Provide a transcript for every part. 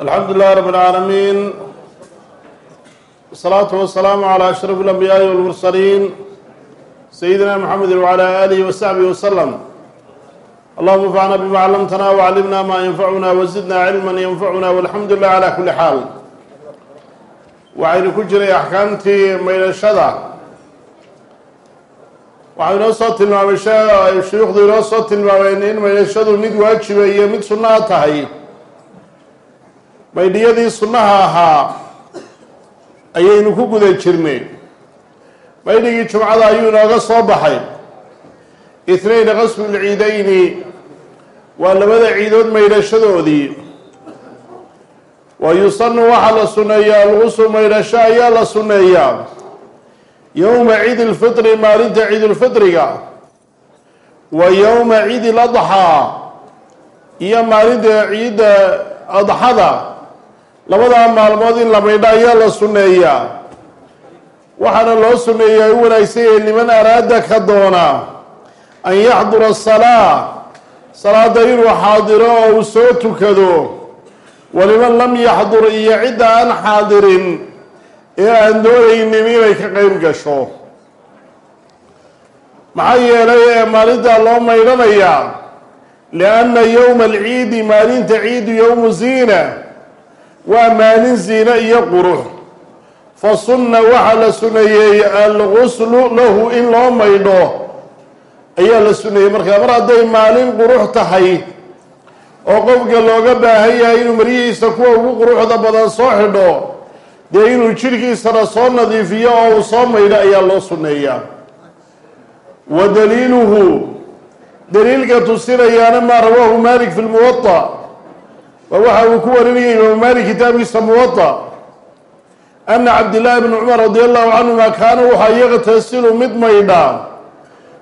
alxamdu lilahi rab اlcaalamiin wasalaatu wasalaamu calaa ashraf اlambiyaai walmursaliin sayidina mxamedi wcalaa aalihi wasaxbihi wasalam allahuma anfacna bima callamtana waclimna ma yanfacuna wazidna cilman yanfacuna walxamdu lilah calaa kulli xaal waxaynu ku jiray axkaamtii maydhashada waxau inoo soo tilmaamay shuyuukhdu inoo soo tilmaameen in maydhashadu mid waajiba iyo mid sunnaa tahay maydhiyadii sunnaha ahaa ayaynu ku guda jirnay. Maydhigii jumcada ayuu inooga soo baxay. Itnayn qasbu lciidayni waa labada ciidood maydhashadoodii. Wa yusanu waxaa la sunneeyaa alguslu maydhasho ayaa la sunneeyaa yowma ciidi lfitri maalinta ciidulfitriga wa yowma ciidi ladxaa iyo maalinta ciidda adxada labadaa maalmood in la maydho ayaa la sunneeyaa. Waxaana loo sunneeyaa u wanaagsanyahay liman araada ka doona an yaxdura asalaa salaada inuu xaadiro oo uu soo tukado. Waliman lam yaxdur iyo cidda aan xaadirin ee aan doonaynin inay ka qeyb gasho. Maxaa yeelay ee maalintaa loo maydhanayaa lianna yowma alciidi maalinta ciidu yowmu ziina waa maalin ziine iyo qurux fa sunna waxaa la suneeyey alguslu lahu in loo maydho ayaa la suneeyey markaa mar hadday maalin qurux tahay oo qofka looga baahan yahay inuu maryihiisa kuwa ugu quruxda badan soo xidho dee inuu jidhkiisana soo nadiifiyo oo uu soo maydho ayaa loo sunneeyaa. Wa daliiluhu daliilka tusinayaana maa rawaahu malik fi lmuwada waa waxa uu ku warinayay imaamu malik kitaabkiisa muwada ana cabdillaahi bni cumar radi allahu canhuma kaana waxaa yaqtasilu mid maydha.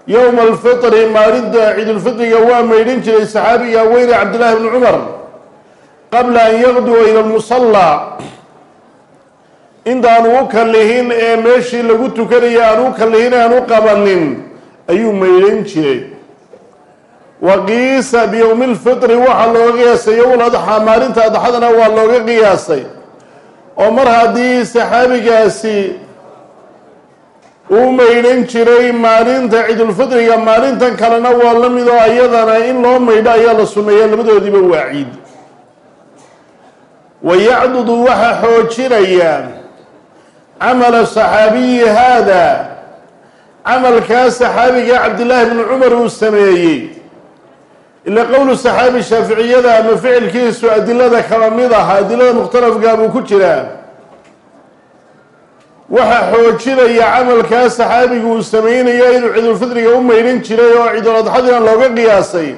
Yowma alfitri maalinta ciidulfitriga waa maydhan jiray saxaabiga weyne cabdillaahi bni cumar qabla an yaqduwa ila lmusallaa intaanu u kallihin ee meeshii lagu tukanaya aan u kallihin aan u qabanin ayuu maydhan jiray wa qiisa biyowmi lfitri waxaa looga qiyaasay yowm adxaa maalinta adxadana waa looga qiyaasay. Oo mar haddii saxaabigaasi uu maydhan jiray maalinta ciidulfitriga maalintan kalena waa la mid oo iyadana in loo maydho ayaa la sunneeya labadoodiiba waa ciid. Wa yacdudu waxaa xoojinaya camala saxaabiyi haada camalkaa saxaabiga cabdillaahi bni cumar uu sameeyey ila qowlu saxaabi shaaficiyada ama ficilkiisu adilada kala mid ah adilada mukhtalafkaa buu ku jiraa waxaa xoojinaya camalkaa saxaabigu uu sameynaya inuu ciidulfitriga u maydhan jiray oo ciiduladxadina looga qiyaasay.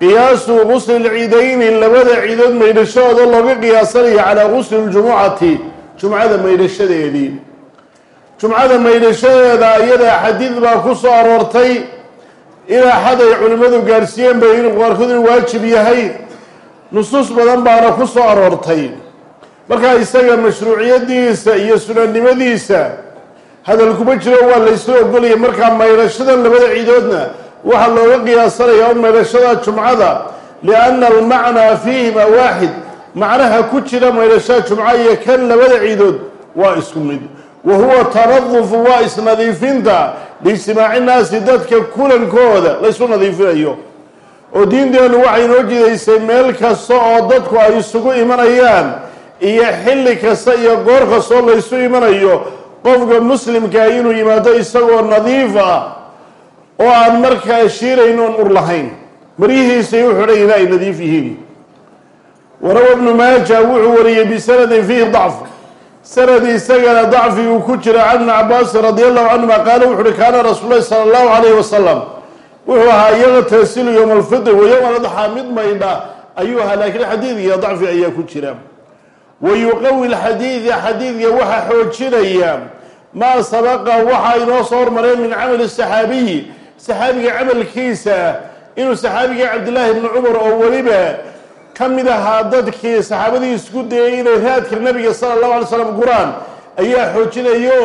Qiyaasu gusli lciidayni labada ciidood maydhashadooda looga qiyaasanaya calaa gusli ljumucati jumcada maydhashadeedii. Jumcada maydhashadeeda iyada xadiid baa ku soo aroortay ilaa xad ay culimmadu gaarsiiyeen bay inuu qaarkood inuu waajib yahay. Nusuus badan baana ku soo aroortay. Markaa isaga mashruuciyadiisa iyo sunanimadiisa hadal kuma jiro waa laysla ogolaya. Markaa maydhashadan labada ciidoodna waxaa looga qiyaasanaya o maydhashada jumcada lianna almacnaa fiihima waaxid macnaha ku jira maydhashada jumca iyo kan labada ciidood waa isku mid wa huwa tanadufu waa isnadiifinta. Liijtimaaci naasi dadka kulankooda laysu nadiifinayo. Oo diinteennu waxay noo jidaysay meel kasta oo dadku ay isugu imanayaan iyo xilli kasta iyo goor kastoo laysu imanayo qofka muslimkaa inuu yimaado isagoo nadiif ah oo aan markaa shiirayn oon ur lahayn. Maryihiisay u xidhayna ay nadiif yihiin. Warawa bnu maaja wuxuu wariyey bisanadin fiihi dacf sanad isagana dacfi uu ku jira can ibni cabaasin radi allahu canhuma qaala wuxu uhi kaana rasuul lahi sala allahu alayhi wasalam wuxuu ahaa yaqtasilu yowma alfitri wa yowma adxaa mid maydha ayuu ahaa laakiin xadiidkiya dacfi ayaa ku jira. Wa yuqawi lxadiida xadiidka waxaa xoojinaya maa sabaqa waxaa inoo soo hormareen min camali saxaabiyi saxaabiga camalkiisa inuu saxaabiga cabdillaahi bni cumar oo weliba ka mid ahaa dadkii saxaabadii isku dayay inay raadka nabiga sala allahu alay slam guraan ayaa xoojinayo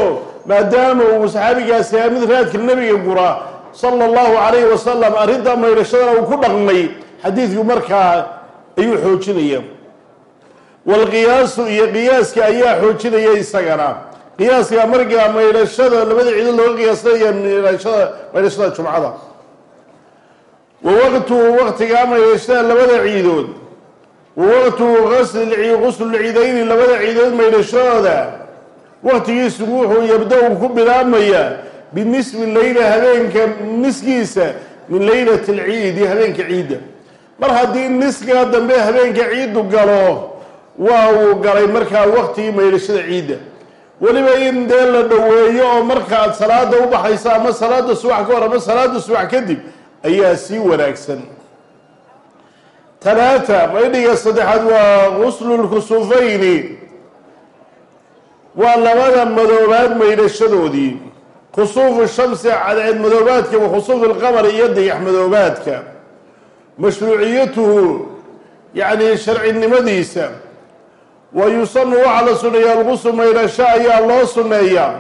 maadaama uu saxaabigaasi ahaa mid raadka nabiga gura. Sala allahu calayhi wasalam arrinta maydhashadana uu ku dhaqmay. Xadiidku markaa ayuu xoojinaya. Walqiyaasu iyo qiyaaska ayaa xoojinaya isagana. Qiyaaska markaa maydhashada labada ciidood looga qiyaasanayo maydhashada maydhashada jumcada. Wa waqtuhu waqtigaa maydhashada labada ciidood wa waqtuhu qasli guslulciidayni labada ciidood maydhashadooda waqtigiisugu wuxuu yabda-u ku bilaabmayaa binisbi leyla habeenka niskiisa min leylati alciidi habeenka ciidda mar haddii niskaa dambe habeenka ciiddu galo waa uu galay markaa waqtigii maydhashada ciidda weliba in dee la dhoweeyo oo markaad salaada u baxayso ama salaada subax ka hor ama salaada subax kadib ayaa sii wanaagsan talaata maydhiga saddexaad? Waa guslulkusufayni waa labada madoobaad maydhashadoodii. Khusuufu shamsi cadceed madoobaadka wa khusuufu lqamar iyo dayax madoobaadka. Mashruuciyatuhu yacni sharcinimadiisa. Wa yusanu waxaa la sunneeyaa algusu maydhasho ayaa loo sunneeyaa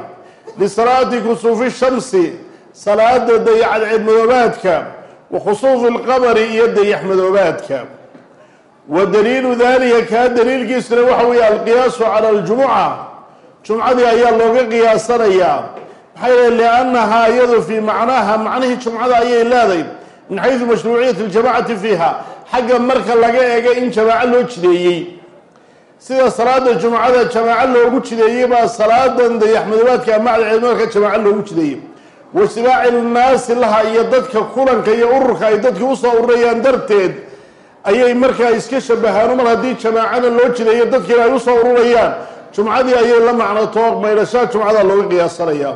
lisalaati kusuufi shamsi salaada dayax cadceed madoobaadka. Wa khusuufi lqamari iyo dayax madoobaadka wa daliilu dalika kaa daliilkiisuna waxa weeye alqiyaasu cala aljumuca. Jumcadii ayaa looga qiyaasanayaa. Maxaa yeele liannahaa iyadu fii macnaha macnihii jumcada ayay leedahay min xaysu mashruuciyati ljamacati fiiha. Xagga marka laga eego in jamaaco loo jideeyey. Sida salaada jumcada jamaaco loogu jideeyey baa salaadan dayaxmadoobaadka ama cadceedmarka jamaaco loogu jideeyey. Wasibaaci lnaasi laha iyo dadka kulanka iyo ururka ay dadka u soo ururayaan darteed ayay markaa iska shabahaano mar haddii jamaacada loo jideeyo dadkiina ay u soo ururayaan jumcadii ayay la macnoto maydhashada jumcada looga qiyaasanaya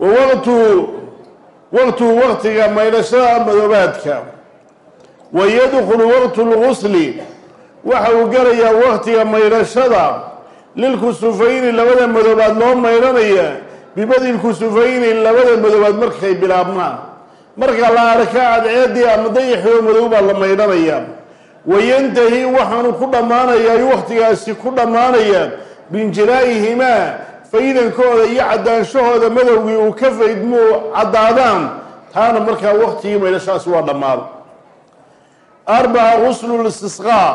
wa waqtu waqtuhu waqtiga maydhashada madoobaadka. Wa yadkhulu waqtu lgusli waxa uu galayaa waqtiga maydhashada. Lilkusufayni labada madoobaad loo maydhanaya bibadi lkusufayni labada madoobaad markay bilaabmaan marka la arka cadceedii ama dayaxoo madow baa la maydhanaya. Wayantahi waxaanu ku dhammaanayaa waqtigaasi ku dhammaanaya biinjilaa'ihimaa faydankooda iyo caddaanshahooda madowgii uu ka faydmuu caddaadaan. Taana markaa waqtigii maydhashaasi waa dhammaada arbaca guslu listisqaa.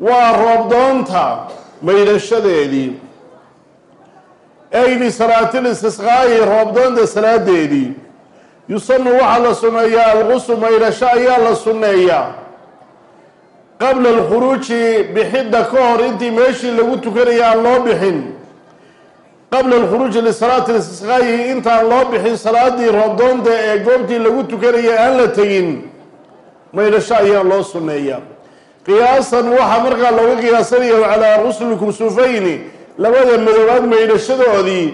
Waa roobdoonta maydhashadeedii. Ay lisalaati listisqaa'i roobdoonta salaadeedii yusanu waxaa la sunneeyaa alguslu maydhasho ayaa la sunneeyaa qabla alkhuruuji bixidda ka hor intii meeshii lagu tukanaya aan loo bixin. Qabla alkhuruuji lisalaati listisqaayi intaan loo bixin salaadii roobdoonta ee goobtii lagu tukanaya aan la tegin maydhasho ayaa loo sunneeyaa qiyaasan waxaa markaa looga qiyaasanaya calaa qusli kusufayni labada madoobaad maydhashadoodii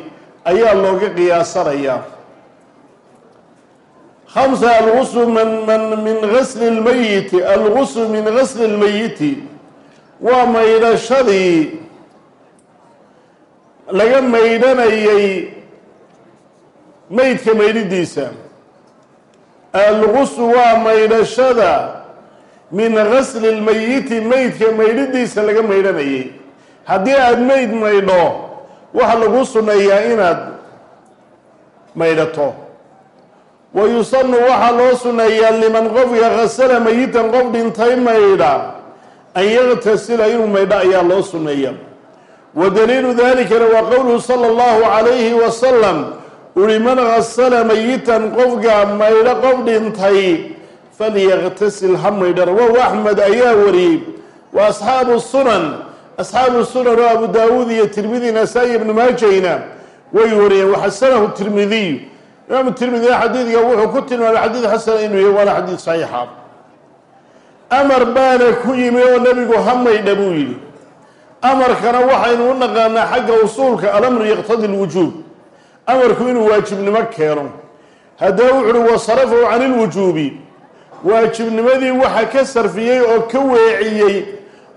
ayaa looga qiyaasanayaa hamsa alguslu min man min gasli lmayiti alguslu min gasli lmayiti waa maydhashadii laga maydhanayay meydka maydhidiisa alguslu waa maydhashada min gasli lmayiti meydka maydhidiisa laga maydhanayay haddii aada meyd maydho waxaa lagu sunneeyaa inaad maydhato wa yusanu waxaa loo sunneeyaa liman qofka khasala mayitan qof dhintay maydha an yaktasila inuu maydho ayaa loo sunneeya wa daliilu dalikana waa qowluhu sala allahu calayhi wasalam uli man khasala mayitan qofka maydho qof dhintay falyaktasil ha maydha rawahu axmed ayaa wariyey wa asxaabu sunan asxaabu sunan oo abu daawuud iyo tirmidi ibnu maajayna way wariyeen waxasanahu tirmidiy imaamu tirmidina xadiidka wuxuu ku tilmaamay xadiid xasana inuu yahay waana xadiid saxiixa. Amar baana ku yimi oo nebigu ha maydha buu yidhi. Amarkana waxaynu u naqaanaa xagga usuulka alamru yaqtadi lwujuub amarku inuu waajibnimo keeno. Haddaba wuxu uhi wasarafahu cani lwujuubi waajibnimadii waxa ka sarfiyey oo ka weeciyey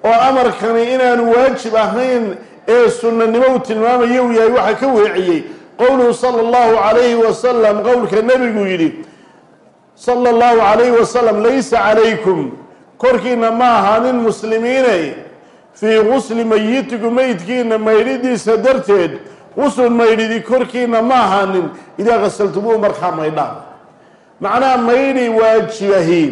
oo amarkani inaanu waajib ahayn ee sunnanimo uu tilmaamaya uu yahay waxa ka weeciyey qowluhu sala allahu calayhi wasalam qowlka nebigu yidhi sala allahu calayhi wasalam laysa calaykum korkiina ma ahaanin muslimiinay fii gusli mayitikum meydkiina maydhidiisa darteed guslun maydhidi korkiina ma ahaanin idaa qasaltumuuhu markaa maydhaan macnaha maydhi waajibahi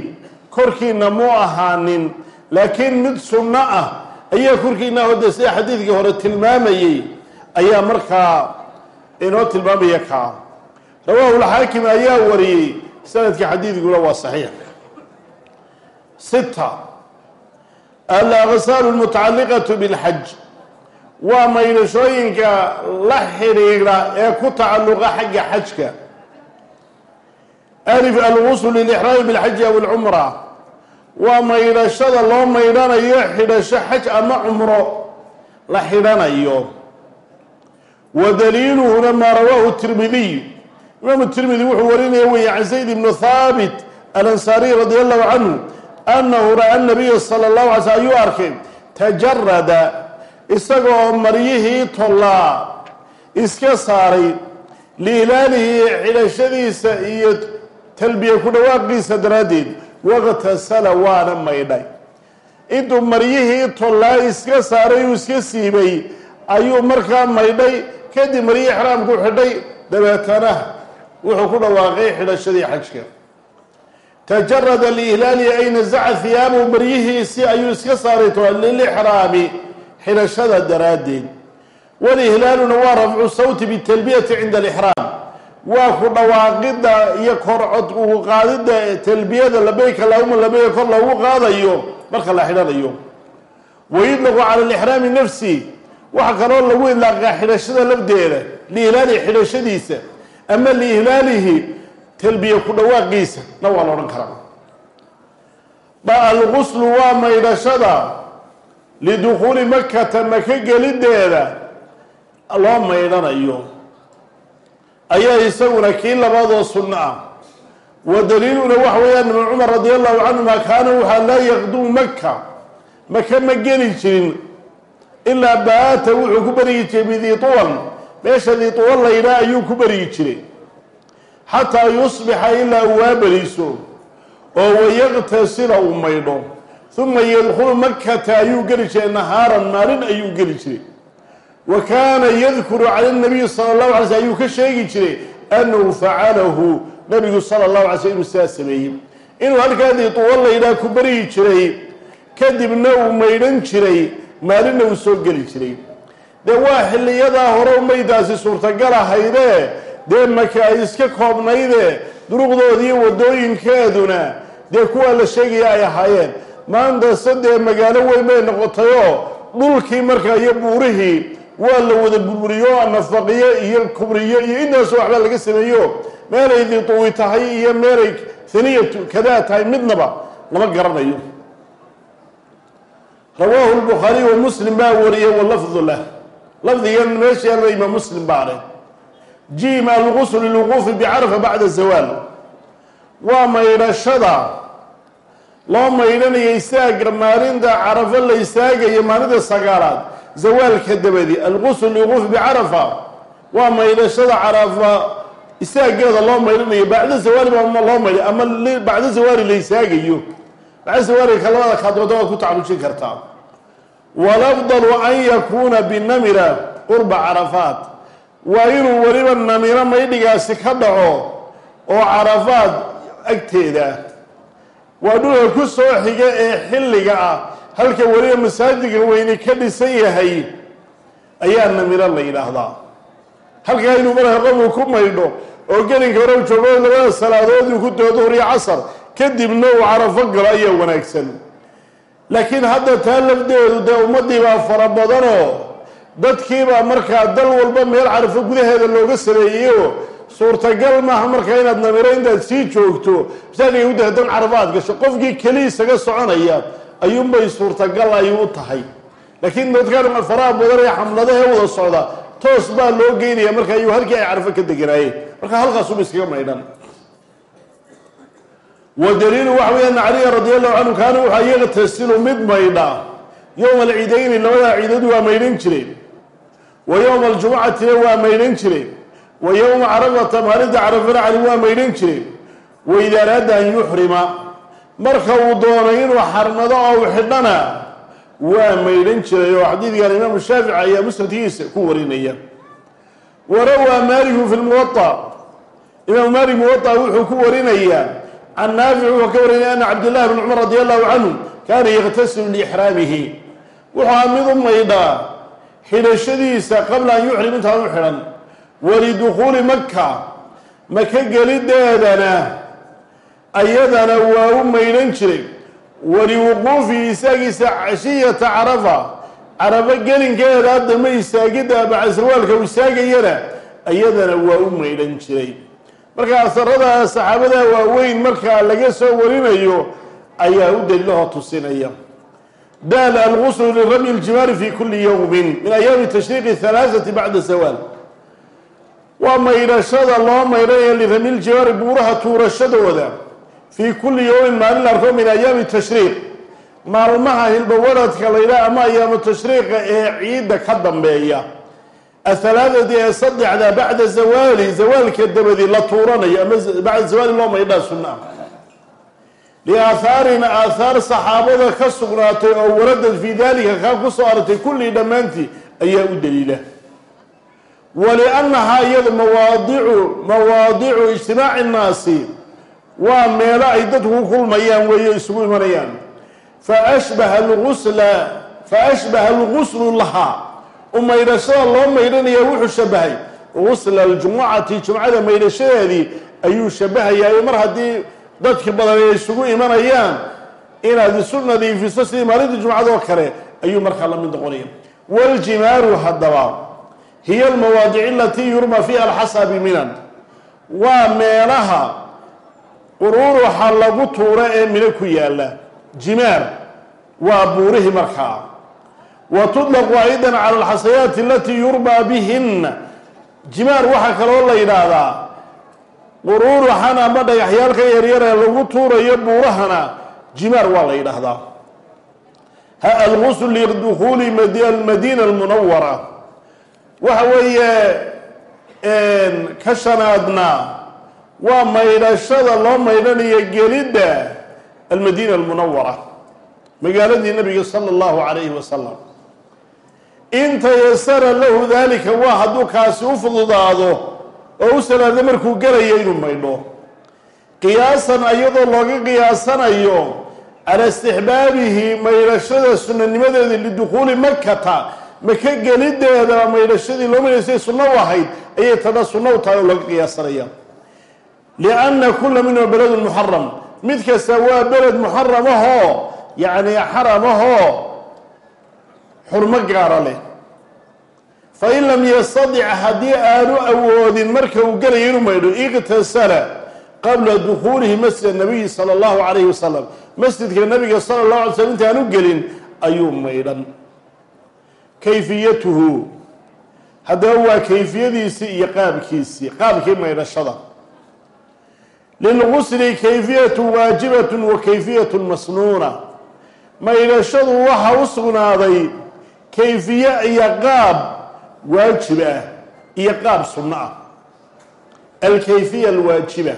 korkiina mu ahaanin laakiin mid sunno ah ayaa korkiina hode sida xadiidkii hore tilmaamayey ayaa markaa inoo tilmaamaya kaa rawaahu lxaakim ayaa wariyey sanadka xadiidkuna waa saxiix. Sita alaqsaalu lmutacalliqatu bilxaj waa maydhashooyinka la xidhiidha ee ku tacalluqa xagga xajka. Alif algusl lilixraami bilxaji aw alcumra waa maydhashada loo maydhanayo xidhasho xaj ama cumro la xidhanayo wa daliiluhuna maa rawaahu tirmidiy imaamu tirmidi wuxuu warinaya weeye can zayd ibnu thaabit alansaariy radi allahu canhu annahu ra'a nabiya sala allahu alay slm ayuu arkay tajarada isagoo maryihii tollaa iska saaray liilaalihi xidhashadiisa iyo talbiya ku dhawaaqiisa daraaddeed waqtasala waana maydhay intuu maryihii tollaa iska saaray uu iska siibay ayuu markaa maydhay kadib maryihii xraamku xidhay dabeetana wuxuu ku dhawaaqay xidhashadii xajka. Tajarada liihlaalihi ay nasaca hiyaabahu maryihiisi ayuu iska saaray lilixraami xidhashada daraaddeed. Walihlaaluna waa rafcu sawti bitalbiyati cinda alixraam waa ku dhawaaqidda iyo korcod ugu qaadidda talbiyada labayk allahuma labayka kor loogu qaadayo marka la xidhanayo. Wayudlaqu cala alixraami nafsi waxaa kaloo lagu idlaaqaa xidhashada lafdeeda liihlaalihi xidhashadiisa ama liihlaalihi talbiya ku dhawaaqiisa. Na waa la odhan karaa. Ba alguslu waa maydhashada lidukhuuli makata maka gelideeda loo maydhanayo ayaa isaguna kii labaadoo sunno ah. Wa daliiluna waxa weeyaan ibnu cumar radi allahu canhuma kaana waxaa laa yaqduu maka maka ma geli jirin ilaa baata wuxuu ku beryi jiray bidiiuwan meesha diiuwan laydhaa ayuu ku beryi jiray. Xataa yusbixa ilaa uu waaberiso oo wayaqtasila uu maydho. Uma yadkhulu makata ayuu geli jiray. Nahaaran maalin ayuu geli jiray. Wa kaana yadkuru cala nabiyi sala allahu alay sl ayuu ka sheegi jiray annahu facalahu nabigu sala allahu alay sl inuu sidaa sameeyey. Inuu halkaa diiuwan laydhaa ku beryi jiray kadibna uu maydhan jiray maalinna uu soo geli jiray. Dee waa xilliyadaa hore maydaasi suurtagal ahaydee dee maka ay iska koobnayde duruqdoodii wadooyinkeeduna dee kuwaa la sheegaya ay ahaayeen. Maanta se dee magaalo weyn bay noqotayoo dhulkii markaa iyo buurihii waa la wada burburiyo nafaqiyo iyo kubriyo iyo intaasoo waxbaa laga sameeyo. Meelay diituwi tahay iyo meelay haniyatu kadaa tahay midnaba lama garanayo rawaahu lbukhaariy wa muslim baa wariyay walafdu lah. Lafdigan meesha yaalla imaam muslim baa leh. Jim algusl lilwuquufi bicarafa bacda zawaal waa maydhashada loo maydhanayo istaaga maalinta carafo la istaagayo maalinta sagaalaad. Zawaalka dabadi algusl lilwuquufi bicarafa. Waa maydhashada carafa istaageeda loo maydhanayo bacda zawaali baa loo maydhay ama bacda zawaali la istaagayo bacda zawaali ka labada kaadooda waad ku tacalujin kartaa? Walafdalu an yakuuna binamira qurba carafaat waa inuu weliba namiro maydhigaasi ka dhaco oo carafaad agteeda waa dhulka ku soo xiga ee xilliga ah. Halka weliba masaajidka weyni ka dhisan yahay ayaa namiro la yidhaahdaa. Halkaa inuu marka qofku ku maydho oo gelinka hore joogo labada salaadood uu ku doo duhur iyo casar kadibna uu carafo galo ayaa wanaagsan. Laakiin hadda taa lafdeedu dee ummaddii baa fara badanoo dadkiibaa markaa dal walba meel carafo gudaheeda looga sameeyeyo suurtagal maaha markaa inaad namiro intaad sii joogto. Masaajidka udda hadan carafo aad gasho qofkii keli isaga soconaya ayuunbay suurtagal ay u tahay. Laakiin dadkan faraha badan ee xamladahee wada socda toos baa loo geynaya marka ayuu halkii ay carafo ka deganaayeen marka halkaasuba iskaga maydhan wa daliilu waxa wey ana caliya radi allahu canhu kaana waxaa yaqtasilu mid maydha. Yowma alciidayni labadaa ciidood waa maydhan jiray. Wa yowma aljumucatina waa maydhan jiray. Wa yowma carafata maalinta carafana cali waa maydhan jiray. Wa idaa araada an yuxrima marka uu doono inuu xarmado oo u xidhana waa maydhan jiray oo xadiidkan imaamu shaafici ayaa musnadkiisa ku warinaya. Wa rawaa maaliku fi lmuwaa imaamu maalik muwaa wuxuu ku warinayaa can naafic wuxuu ka warinaya ana cabdillahi bn cumar radi allahu canhu kaana yakhtasilu liixraamihi wuxuu mid u maydhaa xidhashadiisa qabla an yuxrim intaan u xidhan walidukhuuli maka maka gelideedana ayadana waa u maydhan jiray waliwuquufihi istaagiisa cashiyata carafa carafo gelinkeeda dama istaagidda bacasarwaalka u istaagayana ayadana waa u maydhan jiray marka asarada saxaabada waaweyn markaa laga soo warinayo ayaa u daliilahoo tusinaya. Daal alguslu liramy ljimaari fi kuli yowmin min ayaami tashriiqi halaaثati bacda zawaal waa maydhashada loo maydhanaya liramy ljimaari buuraha tuurashadooda fii kulli yowmin maalin la arko min ayaami tashriiq. Maalmaha hilbawaradka laydhaha ama ayaamu tashriiqa ee ciidda ka dambeeya athalaadati ee saddexda bacda zawaali zawaalka dabadi la tuuranayo ama bacda zawaali loo maydhaa sunna. Liaahaarin aathaar saxaabada ka sugnaatay oo waradad fii dalika kaa ku soo aragtay kullii dhammaantii ayaa u daliila. Waliannahaa iyada mawaadicu mawaadicu ijtimaaci nnaasi waa meelo ay dadku ku kulmayaan weeye isugu imanayaan. Faashbaha algusla faashbaha alguslu lahaa u maydhashada loo maydhanaya wuxuu shabahay. Gusla aljumucati jumcada maydhashadeedii ayuu shabahayaa. Mar haddii dadki badan ay isugu imanayaan inaad isu nadiifiso sidii maalinta jumcadoo kale ayuu markaa la mid noqonaya. Waljimaaru haddaba hiya almawaadici alatii yurma fiiha alxasa biminan waa meelaha quruuruxa lagu tuuro ee mino ku yaalla jimaar waa buurihii markaa wa tudlaqu aydan cala alxasayaati alatii yurmaa bihinna jimaar waxaa kaloo la yidhaahdaa quruuruxan ama dhagaxyaalka yaryar ee lagu tuurayo buurahana jimaar waa la yidhaahdaa ha algusl lidukhuuli almadiina almunawara waxa weeye ka shanaadna waa maydhashada loo maydhanayo gelidda almadiina almunawara magaaladii nabiga sala allahu calayhi wasalam in tayasara lahu dalika waa hadduu kaasi u fududaado oo u salaado markuu gelayo inuu maydho. Qiyaasan ayadoo looga qiyaasanayo calaa istixbaabihi maydhashada sunanimadeeda lidukhuuli makata maka gelideeda maydhashadii loo maydhaysay sunno u ahayd ayay tana sunno u tahay oo looga qiyaasanaya lianna kula minhuma beledun muxaram mid kasta waa beled muxaram ahoo yacni xaram ahoo xurmo gaara leh fain lam yastadic haddii aanu awoodin marka uu gelayo inuu maydho iqtasala qabla dukhuulihi masjid nabiyi sala allahu calayhi wasalam masjidka nabiga sala allahu alay slm intaanu gelin ayuu maydhan kayfiyatuhu haddaba waa kayfiyadiisii iyo qaabkiisii qaabkii maydhashada lilgusli kayfiyatu waajibatun wa kayfiyatun masnuuna maydhashadu waxa u sugnaaday kayfiye iyo qaab waajib ah iyo qaab sunno ah. Alkayfiya alwaajiba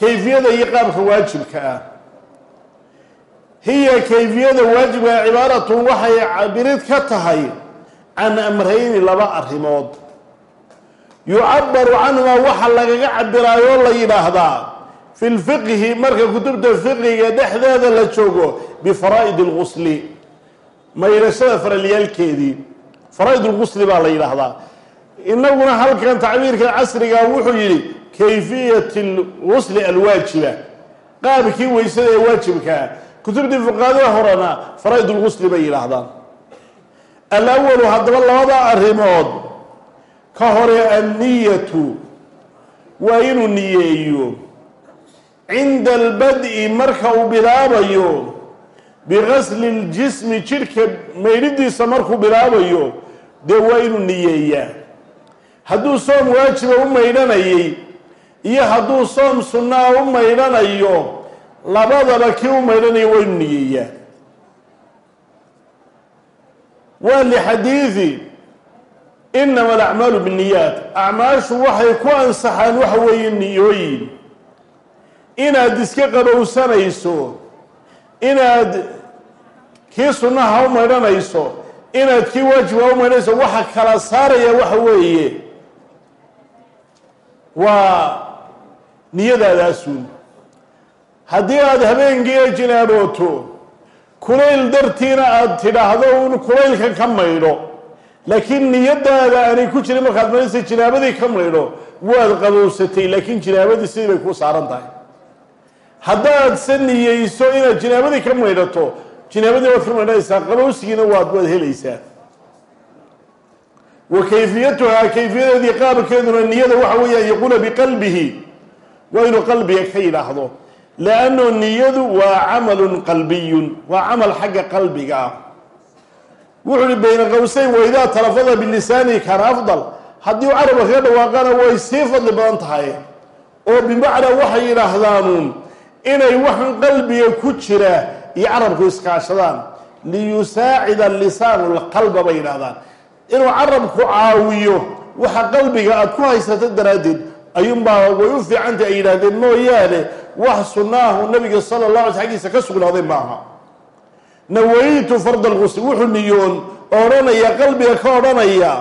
kayfiyada iyo qaabka waajibka ah. Hiya kayfiyada waajibka cibaaratun waxay cabirid ka tahay can amrayni laba arrimood. Yucabaru canhumaa waxa lagaga cabiraayoo la yidhaahdaa fi lfiqhi marka kutubta fiqiga dhexdeeda la joogo bifaraa'id اlgusli maydhashada faralyaalkeedii faraaidulqusli baa la yidhaahdaa. Inaguna halkan tacbiirka casriga ah wuxuu yidhi kayfiyat lqusli alwaajiba. Qaabkii weysada ee waajibkaa ah. kutubtii fuqaadada horena faraaid lqusli bay yidhaahdaan. Alawalu hadaba labada arimood ka hore anniyatu waa inuu niyeeyo. Cinda albad'i marka uu bilaabayo bigasli اljismi jidhka maydhidiisa markuu bilaabayo dee waa inuu niyeeyaa hadduu soom waajiba u maydhanayay iyo hadduu soom sunnaa u maydhanayo labadaba kii u maydhanayo waa inuu niyeeyaa waa lixadiidi inama alacmaalu binniyaat acmaashu waxay ku ansaxaan waxa weeye niyooyin inaad iska qabowsanayso inaad kii sunnaha u maydhanayso inaad kii waajiba u maydhanayso waxa kala saaraya waxa weeye waa niyadaadaasun haddii aada habeenkii jinaabooto kulayl dartiina aada tidhaahdo un kulaylkan ka maydho laakiin niyadaada aanay ku jirin markaad maydhaysa jinaabadii ka maydho waad qabowsatay laakiin jinaabadii sidii bay kuu saaran tahay. Haddaad se niyeyso inaad jinaabadii ka maydhato jinaabadii waad ka maydhanaysaa qabowsigiina waad waad helaysaa. Wa kayfiyatuhaa kayfiyadeedii qaabkeeduna niyada waxa weeye an yaquula biqalbihi waa inuu qalbiga ka yidhaahdo. Lanno niyadu waa camalun qalbiyun waa camal xagga qalbiga ah. Wuxu uhi bayna qowseyn waidaa talafada bilisaani kaana afdal. Haddii u carabka kaga dhawaaqana way sii fadli badan tahay. Oo bimacnaa waxay yidhaahdaanuun inay waxan qalbiga ku jira iyo carabku iskaashadaan liyusaacida lisaanu lqalba bay yidhahdaan inuu carabku caawiyo waxa qalbiga aada ku haysato daraaddeed ayuunbaa way u fiicantay ay yidhahdeen mooyaane wax sunaahu nabiga sala la alay xaggiisa ka sugnaaday maaha. Nawaytu farda lqusl wuxuu niyoon odhanaya qalbiga ka odhanaya.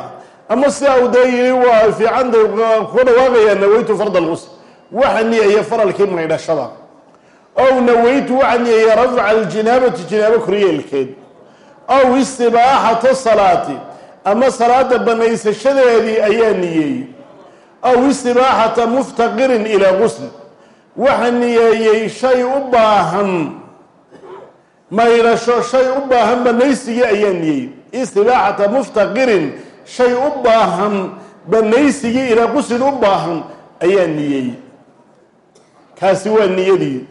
Ama sidaa uu dee yii waa fiicantay ku dhawaaqaya nawaytu farda lqusl waxa niyaya faralkii maydhashada ow nawaytu waxa niyaya rafca aljinaabati jinaabo koryeelkeed ow istibaaxata salaati ama salaada banaysashadeedii ayaa niyeeyey aw istibaaxata muftaqirin ilaa qusl waxa niyeeyey shay u baahan maydhasho shay u baahan banaysigii ayaa niyey istibaaxata muftaqirin shay u baahan banaysigii ilaa quslin u baahan ayaa niyey kaasi waa niyadii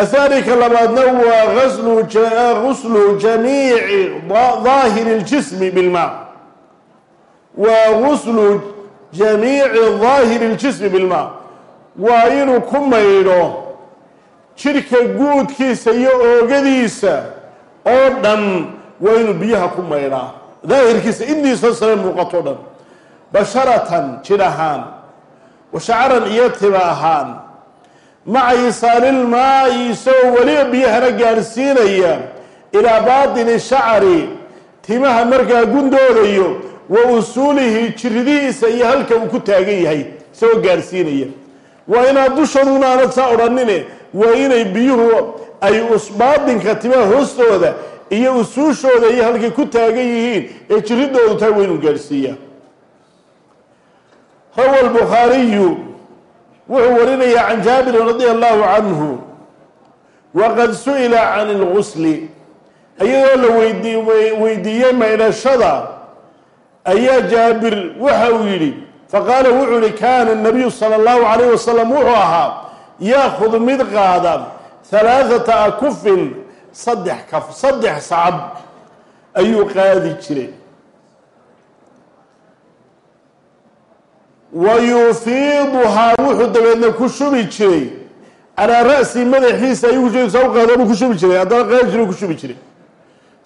ahaarika labaadna waa guslu jamiici daahiri اljismi bilmaa waa guslu jamiici daahiri اljismi bilmaa waa inuu ku maydho jidhka guudkiisa iyo oogadiisa oo dhan waa inuu biyaha ku maydhaa. Daahirkiisa intiisa sare muuqato dhan. Basharatan jidh ahaan. Wa iyo tiba ahaan maca isaalilmaayi isagoo weliba biyahana gaadhsiinaya ilaa baatini shacri timaha markaa gundoodayo wa usuulihi jiridihiisa iyo halka uu ku taagan yahay isagoo gaadhsiinaya waa inaad dushooduna aanad saa odhanine waa inay biyuhu ay usbaadinka timaha hoostooda iyo usuushooda iyo halkay ku taagan yihiin ee jiridoodu tahay waa inuu gaadhsiiyaa rawa albukhaariyu wuxuu warinayaa can jaabirin radia allahu canhu waqad su'ila can ilgusli iyadoo la weydi weydiiyey maydhashada ayaa jaabir waxa uu yidhi faqaala wuxuu yihi kaana nabiyu sala allahu calayh wasalam wuxuu ahaa yaakhud mid qaada halaathata akufin saddex kaf saddex sacab ayuu qaadi jiray wa yufiiduhaa wuxuu dabeedna ku shubi jiray calaa ra'si madaxiisa ayuu kusa u qaado buu ku shubi jiray haddana qaadi jiro ku shubi jiray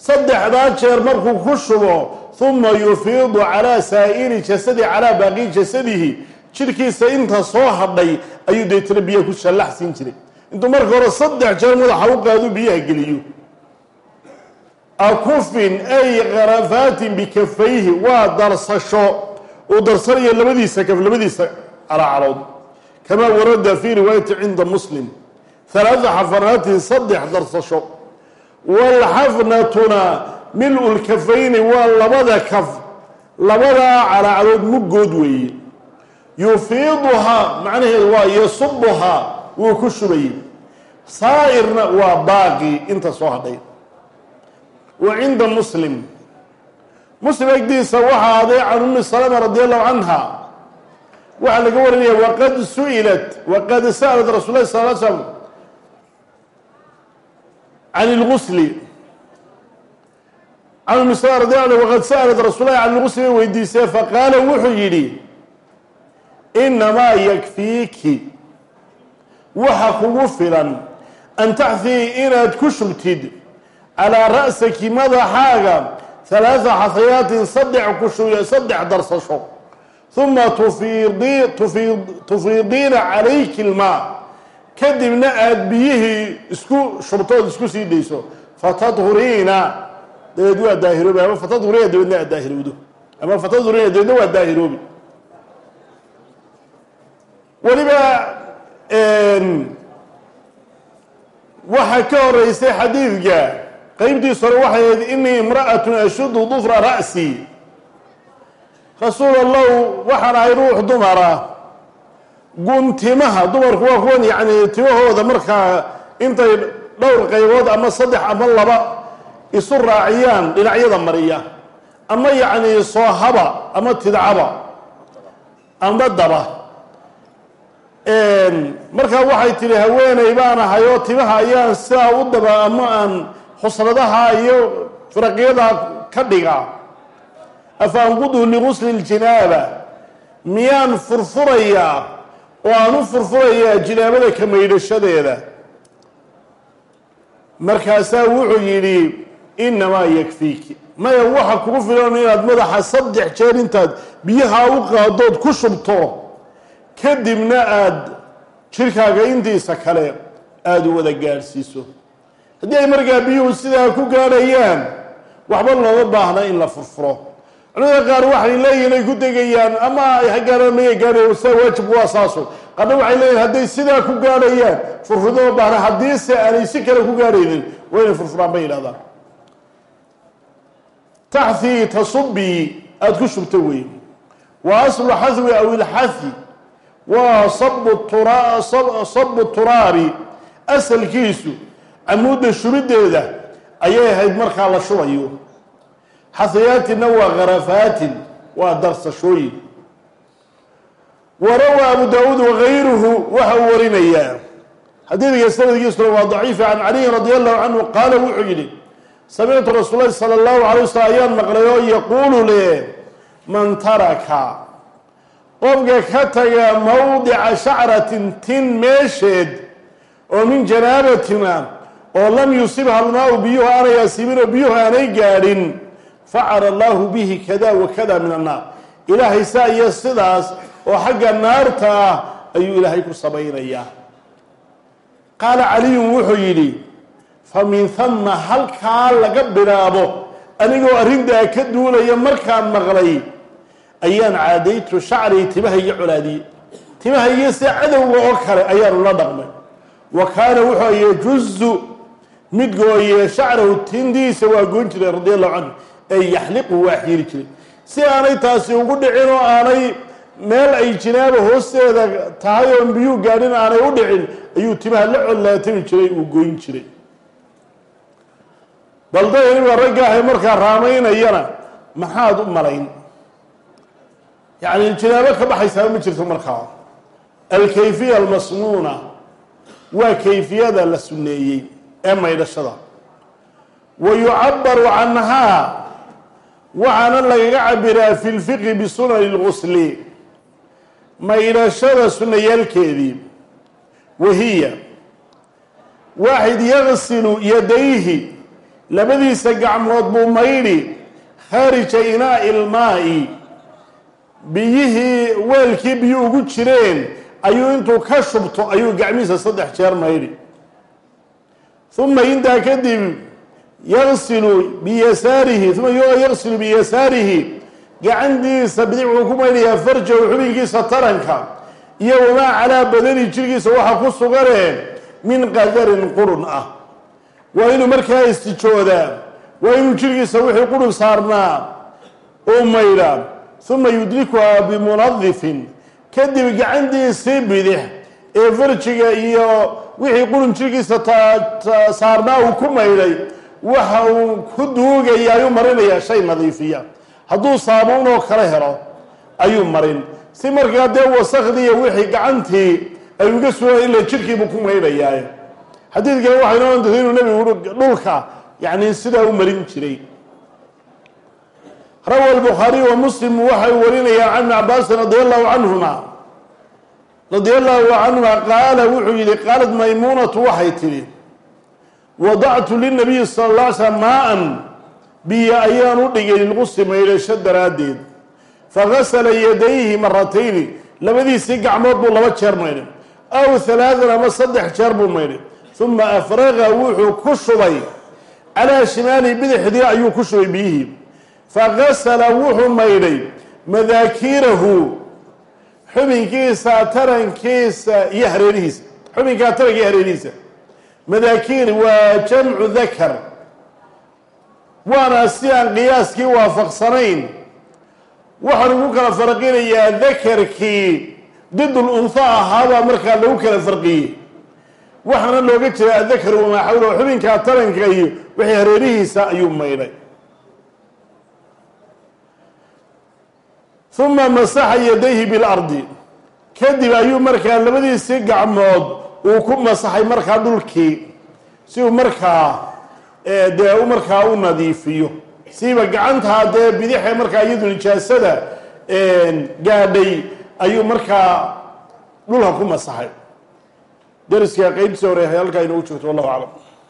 saddexdaa jeer markuu ku shubo uma yufiidu calaa saa'iri jasadi calaa baaqi jasadihi jidhkiisa inta soo hadhay ayuu deetana biyaha ku shallax siin jiray intuu marka hore saddex jeer madaxa u qaadu biyaha geliyo akufin ay karafaatin bikafayhi waa darsasho uu darsanayo labadiisa kaf labadiisa calacalood kamaa warada fii riwaayati cinda muslim halaada xafanaatin saddex darsasho. Walxafnatuna mil-u lkafayni waa labada kaf labadaa calacalood muggood weeye. Yufiiduhaa macnaheedu waa yasubuhaa wuu ku shubayey saa'irna waa baaqi inta soo hadhay. Wa cinda muslim muslim agdiisa waxaa aday can ummi salama radi allahu canha waxaa laga warinaya waqad su'ilat waqad sa'lat rasul lahi sal l slam can ilgusli can ummi salama radi waqad sa'lat rasul can ilgusli bay weydiisee faqaala wuxuu yidhi inamaa yakfiiki waxa kugu filan an taxfii inaad ku shubtid calaa ra'saki madaxaaga halaada xafayaatin saddex kushuy saddex darsasho uma tufiidi tufi tufiidiina calayki lmaa kadibna aada biyihii isku shubtood isku sii dayso fatadhuriina dabeed waa daahiroobi ama fatadhuriina dabeedna aad daahirowdo ama fatadhuriina dabeedna waa daahiroobi weliba waxa ka horeysay xadiidka qeybtiis hore waxay ahayd inii imra'atun ashudu dufra ra'si. Rasuul waxaan ahay ruux dumara. Guntimaha dumarku waa kuwan yacni timahooda markaa intay dhowr qaybood ama saddex ama laba isu raaciyaan dhinacyada mariya ama yacni soohaba ama tidcaba ama daba. Markaa waxay tidhi haweeney baan ahay oo timaha ayaan sidaa u daba ama aan xusladaha iyo firaqyada ka dhiga. Afa anqudu ligusli ljinaaba. Miyaan furfurayaa oo aan u furfurayaa jinaabada ka maydhashadeeda. Markaasaa wuxuu yidhi inamaa yakfiiki. Maya waxa kugu filan inaad madaxa saddex jeer intaad biyaha u qaadood ku shubto kadibna aada jirkaaga intiisa kale aada u wada gaadhsiiso haddii ay markaa biyuhu sidaa ku gaadhayaan waxba looma baahna in la furfuro. Culimada qaar waxay leeyihiin ay ku degayaan ama ay gaadhaan maya gaadhayan sidaa waajibku waa saaso qaarna waxay leeyihiin hadday sidaa ku gaadhayaan furfurdo ma baahna. Haddiise aanay si kale ku gaadhaynin waa inay furfuraan bay yidhahdaan taxii tasubii aada ku shubto weyn. Wa aslu xahwi aw ilxahi waa sabu turaabi asalkiisu camuudda shubideeda ayay ahayd markaa la shubayo. Xahiyaatina waa karafaatin waa darsashooyin. Warawaa abu daauud wagayruhu waxa uu warinayaa. Xadiidka sanadkiisuna waa daciifa can caliyin radi allahu canhu qaala wuxuu yidhi samictu rasuul lahi sala allahu alay waslm ayaan maqlay oo yaquulu le man taraka. Qofka ka taga mawdica shacratin tin meesheed oo min janaabatina oo lam yusibha almaau biyuhu aanay asiibin oo biyuhu aanay gaadhin facala allahu bihi kada wa kada min annaar. Ilaahay saa iyo sidaas oo xagga naarta ah ayuu ilaahay ku samaynayaa. Qaala caliyun wuxuu yidhi fa min hama halkaa laga bilaabo anigoo arrintaa ka duulaya markaan maqlay ayaan caadaytu shacrii timahayga colaadiyey timahayga sida cadowga oo kale ayaanu la dhaqmay. Wa kaana wuxuu yajuzu mid gooye shacrahu tindiisa waa goyn jiray radi allahu canhu ee yaxliqu waa xiiri jiray. Si aanay taasi ugu dhicin oo aanay meel ay jinaaba hoosteeda tahay oon biyuu gaadhin aanay u dhicin ayuu timaha la colaatami jiray uu goyn jiray. Baldayniba raggaahay markaa raamaynayana maxaad u malayn? Yacni jinaabo ka baxaysaa ma jirto markaa. Alkayfiya almasnuuna waa kayfiyada la sunneeyey ee maydhashada. Wa yucabaru canhaa waxaana lagaga cabiraa fi lfiqhi bisunani lgusli maydhashada sunnayaalkeedii wahiya waaxid yagsilu yadayhi labadiisa gacmood buu maydhi khaarija inaa'i ilmaa'i biyihii weelkii biyu ugu jireen ayuu intuu ka shubto ayuu gacmihiisa saddex jeer maydhi uma intaa kadib yagsilu biyasaarihi uma yagsilu biyasaarihi gacantiisa bidix wuxuu ku maydhayaa farjahu xubinkiisa taranka iyo wamaa calaa badani jirkiisa waxa ku sugane min qadarin qurun ah waa inuu markaa istijoodaa waa inuu jirkiisa wixii qurun saarnaa uu maydhaa uma yudrikuhaa bimunadifin kadib gacantiisii bidix ee farjiga iyo wixii qurun jirkiisa saarnaa uu ku maydhay waxa uu ku duugaya ayuu marinayaa shay nadiifiya. Hadduu saabuun oo kala helo ayuu marin. Si markaa dee wasakdiiyo wixii gacantii ay uga sugan ila jirkiibuu ku maydhayaa xadiidkan waxay noo antay inuu nebigu dhulka yani sidaa u marin jiray. Rawa albukhaariy wa muslim waxay warinayaan can ibni cabaasin radi allahu canhuma radia allahu canhuma qaala wuxuu yihi qaalat maymuunatu waxay tidhi wadactu linabiyi sala alla alay slam maa-an biyo ayaan u dhigay lilqusli maydhasho daraaddeed. Fagasala yadayhi maratayni labadiisii gacmood buu laba jeer maydhay aw halaadan ama saddex jeer buu maydhay uma afraqa wuxuu ku shubay calaa shimaalihi bidixdii ayuu ku shubay biyihii fagasala wuxuu maydhay madaakiirahu xubinkiisa tarankiisa iyo hareerihiisa. Xubinkaa taranka iyo hareerihiisa. Madaakiir waa jamcu dakar waana si aan qiyaaskii waafaqsanayn. Waxaan ugu kala farqinayaa dakarkii didul unha ahaabaa markaa lagu kala farqiyey. Waxaana looga jeeda adakar wamaa xawlahu xubinkaa taranka iyo wixii hareerihiisa ayuu maydhay uma masaxa yadayhi bilardi kadib ayuu markaa labadiisii gacmood uu ku masaxay markaa dhulkii si uu markaa dee markaa u nadiifiyo. Siiba gacantaa dee bidixe markaa iyadu nijaasada gaadhay ayuu markaa dhulka ku masaxay. Dariska qeybtiisa hore halkaa inoogu joogto wallahu aclam